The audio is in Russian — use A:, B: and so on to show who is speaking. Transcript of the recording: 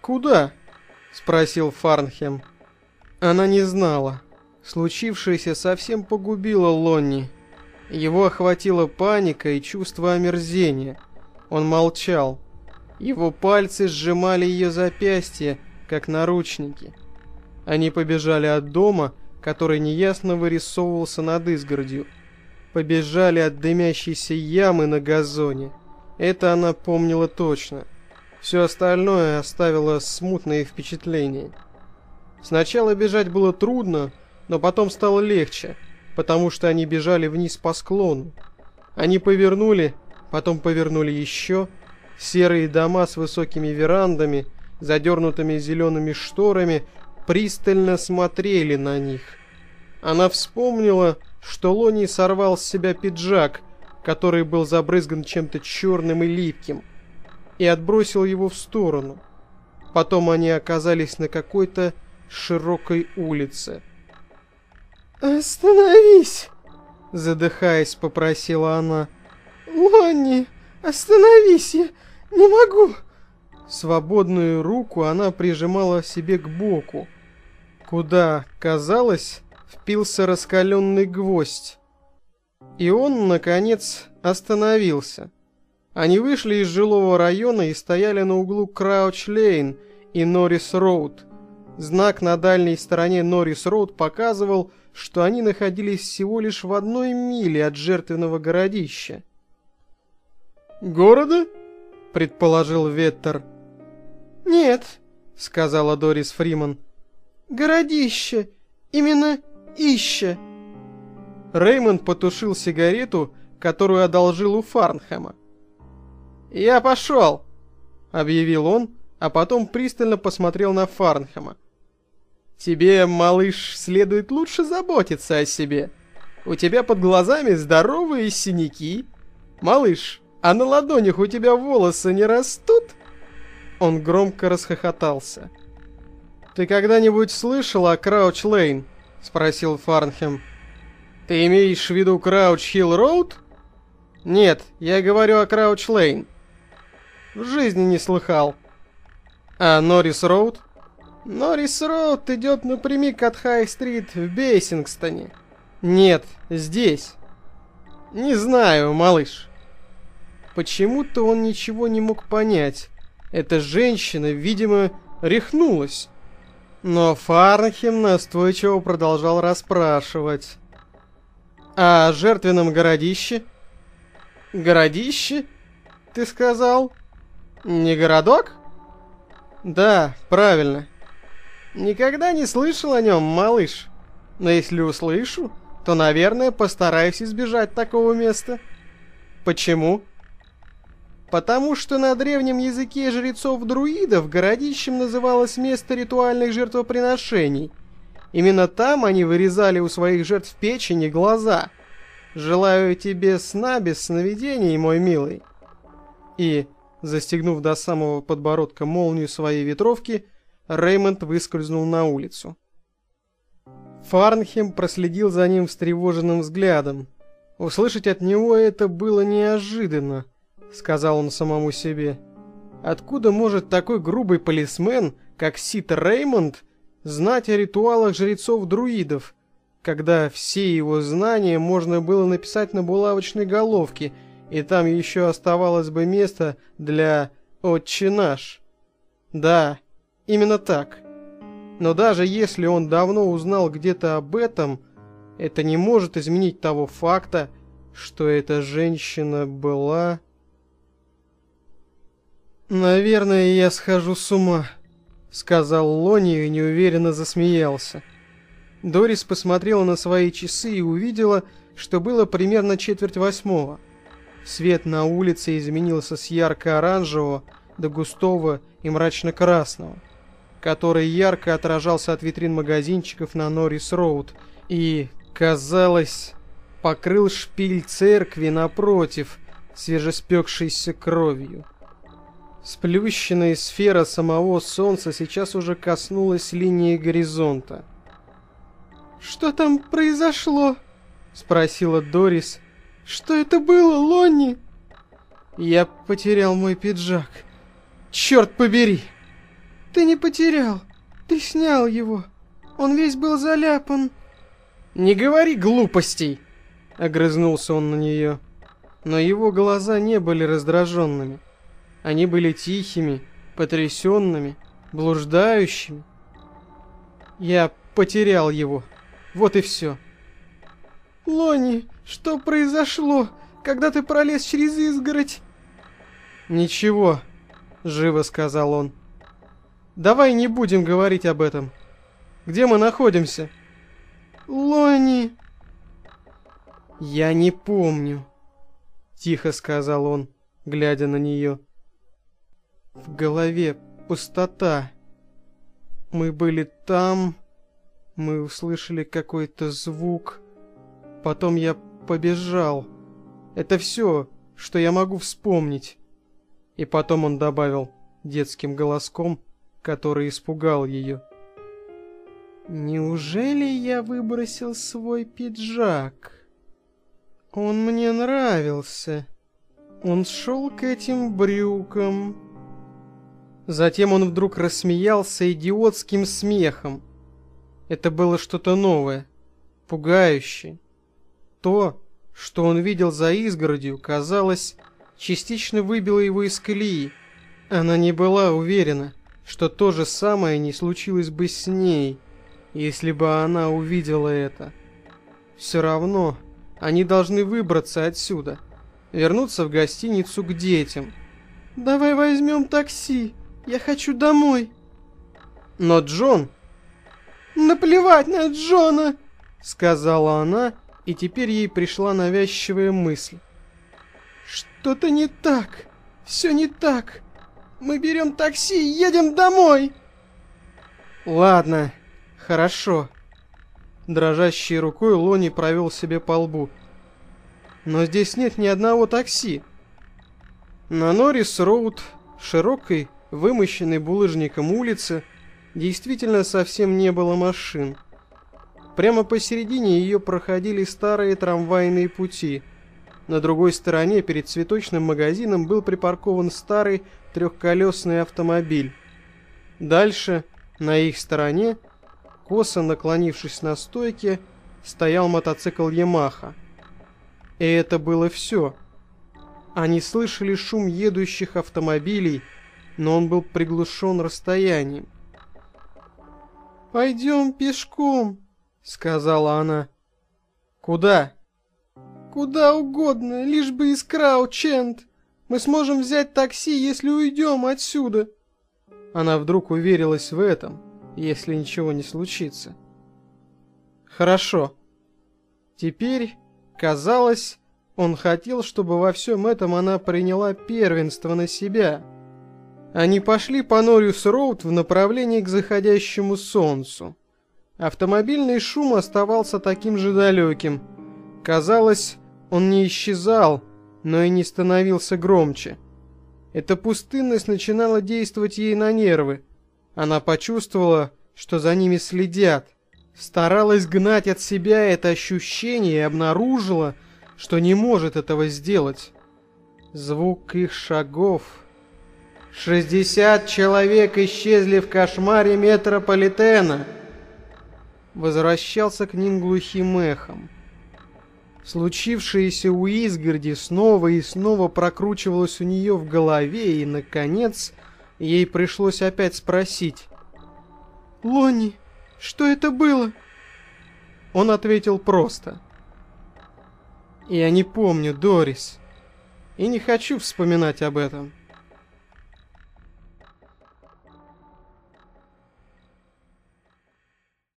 A: «Куда?» — спросил Фарнхем. Она не знала. Случившееся совсем погубило Лонни. Его охватила паника и чувство омерзения. Он молчал. Его пальцы сжимали ее запястье, как наручники. Они побежали от дома, который неясно вырисовывался над изгородью. Побежали от дымящейся ямы на газоне. Это она помнила точно. Все остальное оставило смутные впечатления. Сначала бежать было трудно, но потом стало легче, потому что они бежали вниз по склону. Они повернули, потом повернули еще. Серые дома с высокими верандами, задернутыми зелеными шторами, пристально смотрели на них. Она вспомнила, что Лони сорвал с себя пиджак, который был забрызган чем-то черным и липким, и отбросил его в сторону. Потом они оказались на какой-то широкой улице.
B: «Остановись!»
A: Задыхаясь, попросила она.
B: «Лонни, остановись, я не могу!»
A: Свободную руку она прижимала себе к боку, куда, казалось, впился раскаленный гвоздь. И он, наконец, остановился. Они вышли из жилого района и стояли на углу Крауч-Лейн и Норрис-Роуд. Знак на дальней стороне Норрис-Роуд показывал, что они находились всего лишь в одной миле от жертвенного городища.
B: «Города?»
A: — предположил Веттер.
B: «Нет», —
A: сказала Дорис Фриман.
B: «Городище. Именно Ище».
A: Реймонд потушил сигарету, которую одолжил у Фарнхэма. «Я пошел», — объявил он, а потом пристально посмотрел на Фарнхэма. «Тебе, малыш, следует лучше заботиться о себе. У тебя под глазами здоровые синяки. Малыш, а на ладонях у тебя волосы не растут?» Он громко расхохотался. «Ты когда-нибудь слышал о Крауч-Лейн?» — спросил Фарнхем. «Ты имеешь в виду Крауч-Хилл-Роуд?» «Нет, я говорю о Крауч-Лейн». «В жизни не слыхал». «А Норрис-Роуд?» «Норрис-Роуд идет напрямик от Хай-Стрит в Бейсингстоне». «Нет, здесь». «Не знаю, малыш». Почему-то он ничего не мог понять. Эта женщина, видимо, рехнулась. Но Фарнхем настойчиво продолжал расспрашивать. «А жертвенном городище?» «Городище? Ты сказал? Не городок?» «Да, правильно. Никогда не слышал о нем, малыш. Но если услышу, то, наверное, постараюсь избежать такого места». «Почему?» Потому что на древнем языке жрецов-друидов городищем называлось место ритуальных жертвоприношений. Именно там они вырезали у своих жертв печени глаза. Желаю тебе сна без сновидений, мой милый. И, застегнув до самого подбородка молнию своей ветровки, Реймонд выскользнул на улицу. Фарнхем проследил за ним встревоженным взглядом. Услышать от него это было неожиданно сказал он самому себе. Откуда может такой грубый полисмен, как Сит Реймонд, знать о ритуалах жрецов-друидов, когда все его знания можно было написать на булавочной головке, и там еще оставалось бы место для «Отче наш». Да, именно так. Но даже если он давно узнал где-то об этом, это не может изменить того факта, что эта женщина была... «Наверное, я схожу с ума», — сказал Лони и неуверенно засмеялся. Дорис посмотрела на свои часы и увидела, что было примерно четверть восьмого. Свет на улице изменился с ярко-оранжевого до густого и мрачно-красного, который ярко отражался от витрин магазинчиков на Норрис-Роуд и, казалось, покрыл шпиль церкви напротив, свежеспекшейся кровью. Сплющенная сфера самого Солнца сейчас уже коснулась линии горизонта.
B: «Что там произошло?» — спросила Дорис. «Что это было, Лонни?»
A: «Я потерял мой пиджак». Черт побери!
B: Ты не потерял. Ты снял его. Он весь был заляпан.
A: Не говори глупостей! Огрызнулся он на нее. Но его глаза не были раздраженными. Они были тихими, потрясенными, блуждающими. Я потерял его. Вот и все.
B: Лони, что произошло, когда ты пролез через изгородь?
A: Ничего, живо сказал он. Давай не будем говорить об этом. Где мы находимся?
B: Лони.
A: Я не помню, тихо сказал он, глядя на нее. В голове пустота. Мы были там, мы услышали какой-то звук. Потом я побежал. Это все, что я могу вспомнить. И потом он добавил детским голоском, который испугал ее. Неужели я выбросил свой пиджак? Он мне нравился. Он шел к этим брюкам. Затем он вдруг рассмеялся идиотским смехом. Это было что-то новое, пугающее. То, что он видел за изгородью, казалось, частично выбило его из колеи. Она не была уверена, что то же самое не случилось бы с ней, если бы она увидела это. Все равно они должны выбраться отсюда, вернуться в гостиницу к детям.
B: «Давай возьмем такси, я хочу домой».
A: Но Джон...
B: «Наплевать на Джона!»
A: — сказала она, и теперь ей пришла навязчивая мысль.
B: «Что-то не так, все не так. Мы берем такси и едем домой!»
A: «Ладно, хорошо». Дрожащей рукой Лони провел себе по лбу. «Но здесь нет ни одного такси». На Норрис-Роуд, широкой, вымощенной булыжником улице, действительно совсем не было машин. Прямо посередине ее проходили старые трамвайные пути. На другой стороне, перед цветочным магазином, был припаркован старый трехколесный автомобиль. Дальше, на их стороне, косо наклонившись на стойке, стоял мотоцикл «Ямаха». И это было все. Они слышали шум едущих автомобилей, но он был приглушен расстоянием.
B: «Пойдем пешком», — сказала она.
A: «Куда?»
B: «Куда угодно, лишь бы из Краученд. Мы сможем взять такси, если уйдем отсюда».
A: Она вдруг уверилась в этом если ничего не случится. Хорошо. Теперь, казалось, он хотел, чтобы во всем этом она приняла первенство на себя. Они пошли по Нориус-Роуд в направлении к заходящему солнцу. Автомобильный шум оставался таким же далеким. Казалось, он не исчезал, но и не становился громче. Эта пустынность начинала действовать ей на нервы. Она почувствовала, что за ними следят, старалась гнать от себя это ощущение и обнаружила, что не может этого сделать. Звук их шагов. «Шестьдесят человек исчезли в кошмаре метрополитена!» Возвращался к ним глухим эхом. Случившееся у изгороди снова и снова прокручивалось у нее в голове, и, наконец, Ей пришлось опять спросить.
B: «Лони, что это было?»
A: Он ответил просто. «Я не помню, Дорис, и не хочу вспоминать об этом».